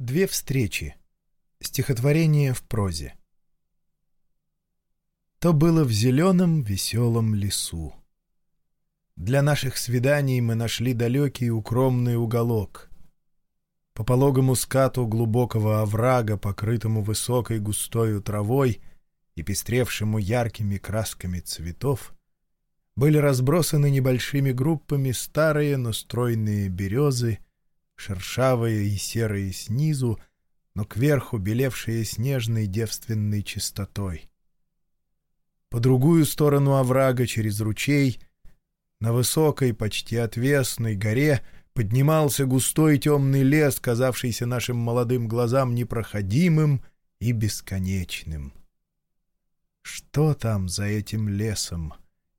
Две встречи. Стихотворение в прозе. То было в зеленом веселом лесу. Для наших свиданий мы нашли далекий укромный уголок. По пологому скату глубокого оврага, покрытому высокой густою травой и пестревшему яркими красками цветов, были разбросаны небольшими группами старые, но стройные березы — шершавые и серые снизу, но кверху белевшие снежной девственной чистотой. По другую сторону оврага через ручей, на высокой, почти отвесной горе поднимался густой темный лес, казавшийся нашим молодым глазам непроходимым и бесконечным. Что там за этим лесом?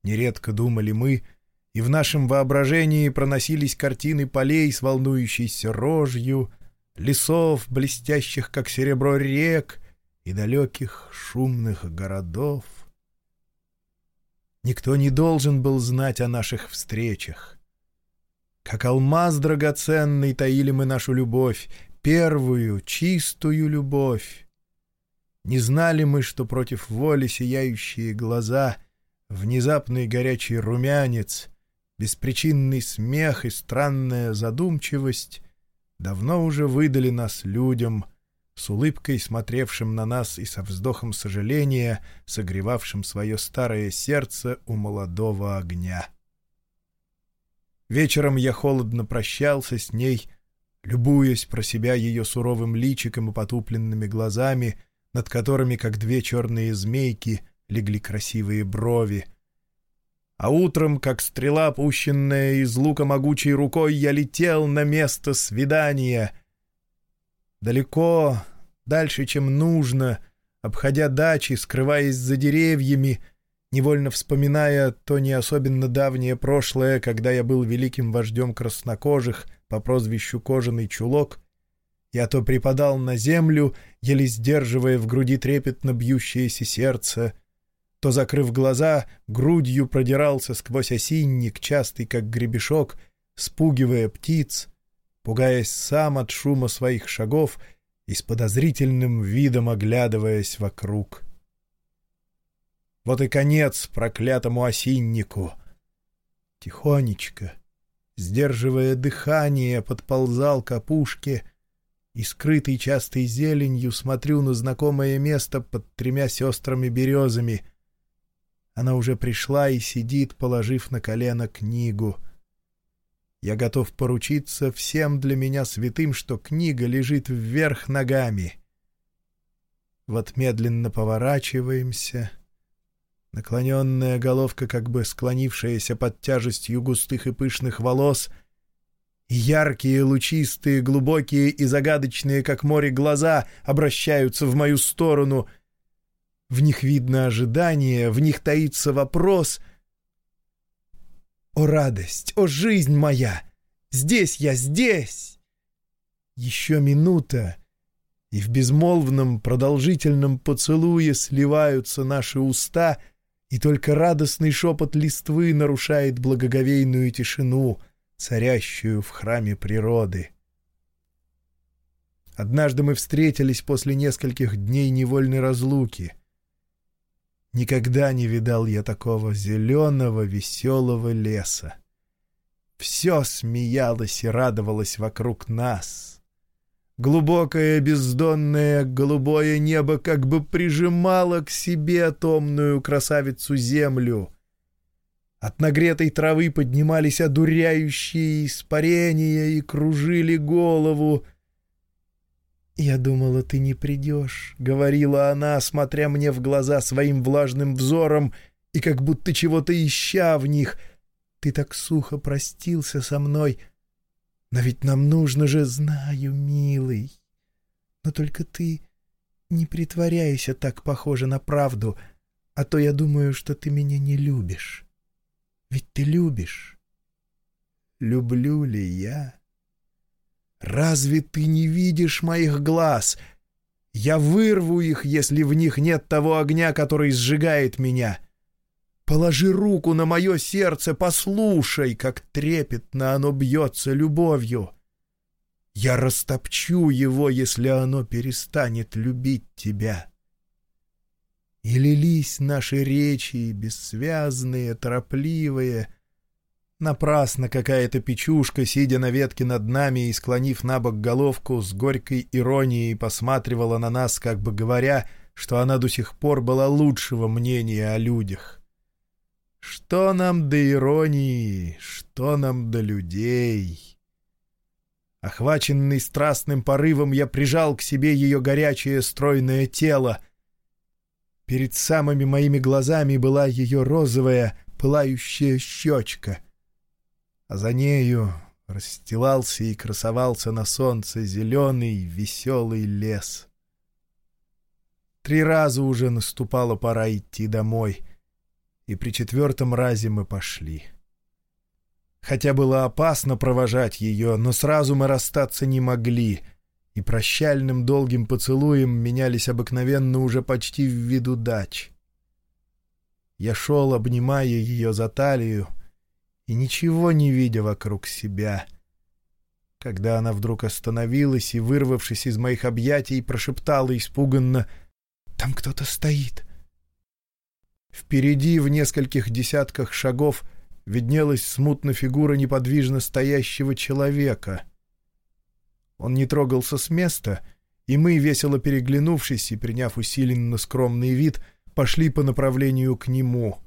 Нередко думали мы — и в нашем воображении проносились картины полей с волнующейся рожью, лесов, блестящих, как серебро рек, и далеких шумных городов. Никто не должен был знать о наших встречах. Как алмаз драгоценный таили мы нашу любовь, первую, чистую любовь. Не знали мы, что против воли сияющие глаза, внезапный горячий румянец, беспричинный смех и странная задумчивость давно уже выдали нас людям, с улыбкой смотревшим на нас и со вздохом сожаления, согревавшим свое старое сердце у молодого огня. Вечером я холодно прощался с ней, любуясь про себя ее суровым личиком и потупленными глазами, над которыми, как две черные змейки, легли красивые брови — а утром, как стрела, пущенная из лука могучей рукой, я летел на место свидания. Далеко, дальше, чем нужно, обходя дачи, скрываясь за деревьями, невольно вспоминая то не особенно давнее прошлое, когда я был великим вождем краснокожих по прозвищу Кожаный Чулок, я то припадал на землю, еле сдерживая в груди трепетно бьющееся сердце, то, закрыв глаза, грудью продирался сквозь осинник, частый как гребешок, спугивая птиц, пугаясь сам от шума своих шагов и с подозрительным видом оглядываясь вокруг. Вот и конец проклятому осиннику. Тихонечко, сдерживая дыхание, подползал к опушке и, скрытый частой зеленью, смотрю на знакомое место под тремя сестрами-березами — она уже пришла и сидит, положив на колено книгу. Я готов поручиться всем для меня святым, что книга лежит вверх ногами. Вот медленно поворачиваемся. Наклоненная головка, как бы склонившаяся под тяжестью густых и пышных волос — яркие, лучистые, глубокие и загадочные, как море, глаза обращаются в мою сторону — в них видно ожидание, в них таится вопрос. «О радость! О жизнь моя! Здесь я, здесь!» Еще минута, и в безмолвном продолжительном поцелуе сливаются наши уста, и только радостный шепот листвы нарушает благоговейную тишину, царящую в храме природы. Однажды мы встретились после нескольких дней невольной разлуки — Никогда не видал я такого зеленого, веселого леса. Все смеялось и радовалось вокруг нас. Глубокое бездонное голубое небо как бы прижимало к себе томную красавицу землю. От нагретой травы поднимались одуряющие испарения и кружили голову — «Я думала, ты не придешь», — говорила она, смотря мне в глаза своим влажным взором и как будто чего-то ища в них. «Ты так сухо простился со мной, но ведь нам нужно же, знаю, милый. Но только ты не притворяйся так похоже на правду, а то я думаю, что ты меня не любишь. Ведь ты любишь». «Люблю ли я?» «Разве ты не видишь моих глаз? Я вырву их, если в них нет того огня, который сжигает меня. Положи руку на мое сердце, послушай, как трепетно оно бьется любовью». Я растопчу его, если оно перестанет любить тебя. И лились наши речи, бессвязные, торопливые. Напрасно какая-то печушка, сидя на ветке над нами и склонив на бок головку, с горькой иронией посматривала на нас, как бы говоря, что она до сих пор была лучшего мнения о людях. Что нам до иронии, что нам до людей? Охваченный страстным порывом, я прижал к себе ее горячее стройное тело. Перед самыми моими глазами была ее розовая, пылающая щечка. А за нею расстилался и красовался на солнце зеленый, веселый лес. Три раза уже наступала пора идти домой, и при четвертом разе мы пошли. — Хотя было опасно провожать ее, но сразу мы расстаться не могли, и прощальным долгим поцелуем менялись обыкновенно уже почти в виду дач. Я шел, обнимая ее за талию, и ничего не видя вокруг себя. Когда она вдруг остановилась и, вырвавшись из моих объятий, прошептала испуганно «Там кто-то стоит». Впереди, в нескольких десятках шагов, виднелась смутно фигура неподвижно стоящего человека. Он не трогался с места, и мы, весело переглянувшись и приняв усиленно скромный вид, пошли по направлению к нему.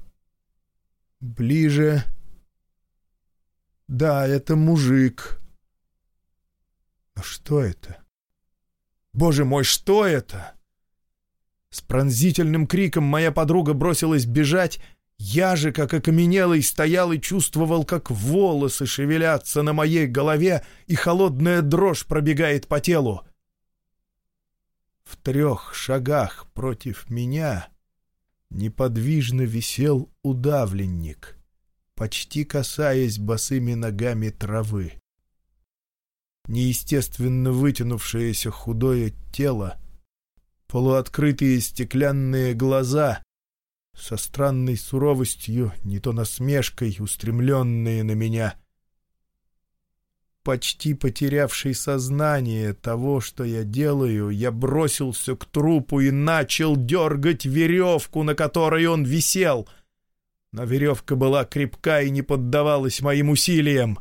Ближе... Да, это мужик. Но что это? Боже мой, что это? С пронзительным криком моя подруга бросилась бежать, я же, как окаменелый, стоял и чувствовал, как волосы шевелятся на моей голове, и холодная дрожь пробегает по телу. В трех шагах против меня неподвижно висел удавленник, почти касаясь босыми ногами травы. Неестественно вытянувшееся худое тело, полуоткрытые стеклянные глаза — со странной суровостью, не то насмешкой, устремленные на меня. Почти потерявший сознание того, что я делаю, я бросился к трупу и начал дергать веревку, на которой он висел. Но веревка была крепка и не поддавалась моим усилиям.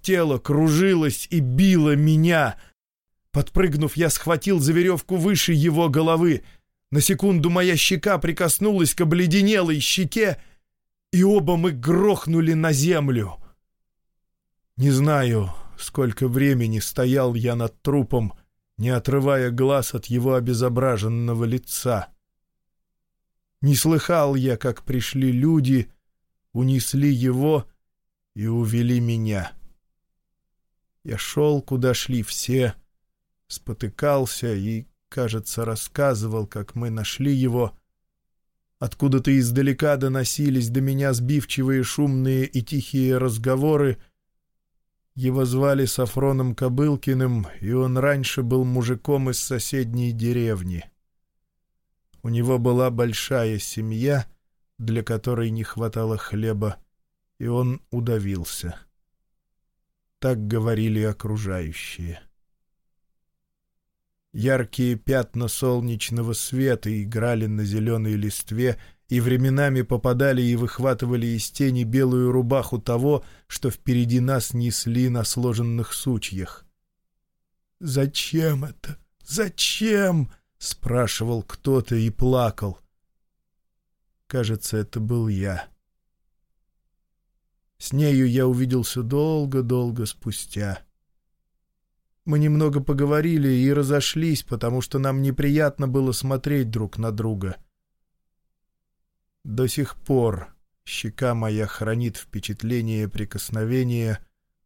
Тело кружилось и било меня. Подпрыгнув, я схватил за веревку выше его головы — на секунду моя щека прикоснулась к обледенелой щеке, и оба мы грохнули на землю. Не знаю, сколько времени стоял я над трупом, не отрывая глаз от его обезображенного лица. Не слыхал я, как пришли люди, унесли его и увели меня. Я шел, куда шли все, спотыкался и кажется, рассказывал, как мы нашли его. Откуда-то издалека доносились до меня сбивчивые шумные и тихие разговоры. Его звали Сафроном Кобылкиным, и он раньше был мужиком из соседней деревни. У него была большая семья, для которой не хватало хлеба, и он удавился. Так говорили окружающие. — Яркие пятна солнечного света играли на зеленой листве и временами попадали и выхватывали из тени белую рубаху того, что впереди нас несли на сложенных сучьях. «Зачем это? Зачем?» — спрашивал кто-то и плакал. Кажется, это был я. С нею я увиделся долго-долго спустя. Мы немного поговорили и разошлись, потому что нам неприятно было смотреть друг на друга. До сих пор щека моя хранит впечатление прикосновения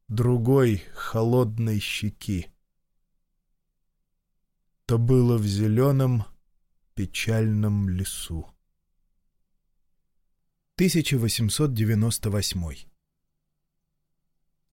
другой холодной щеки. То было в зеленом печальном лесу. 1898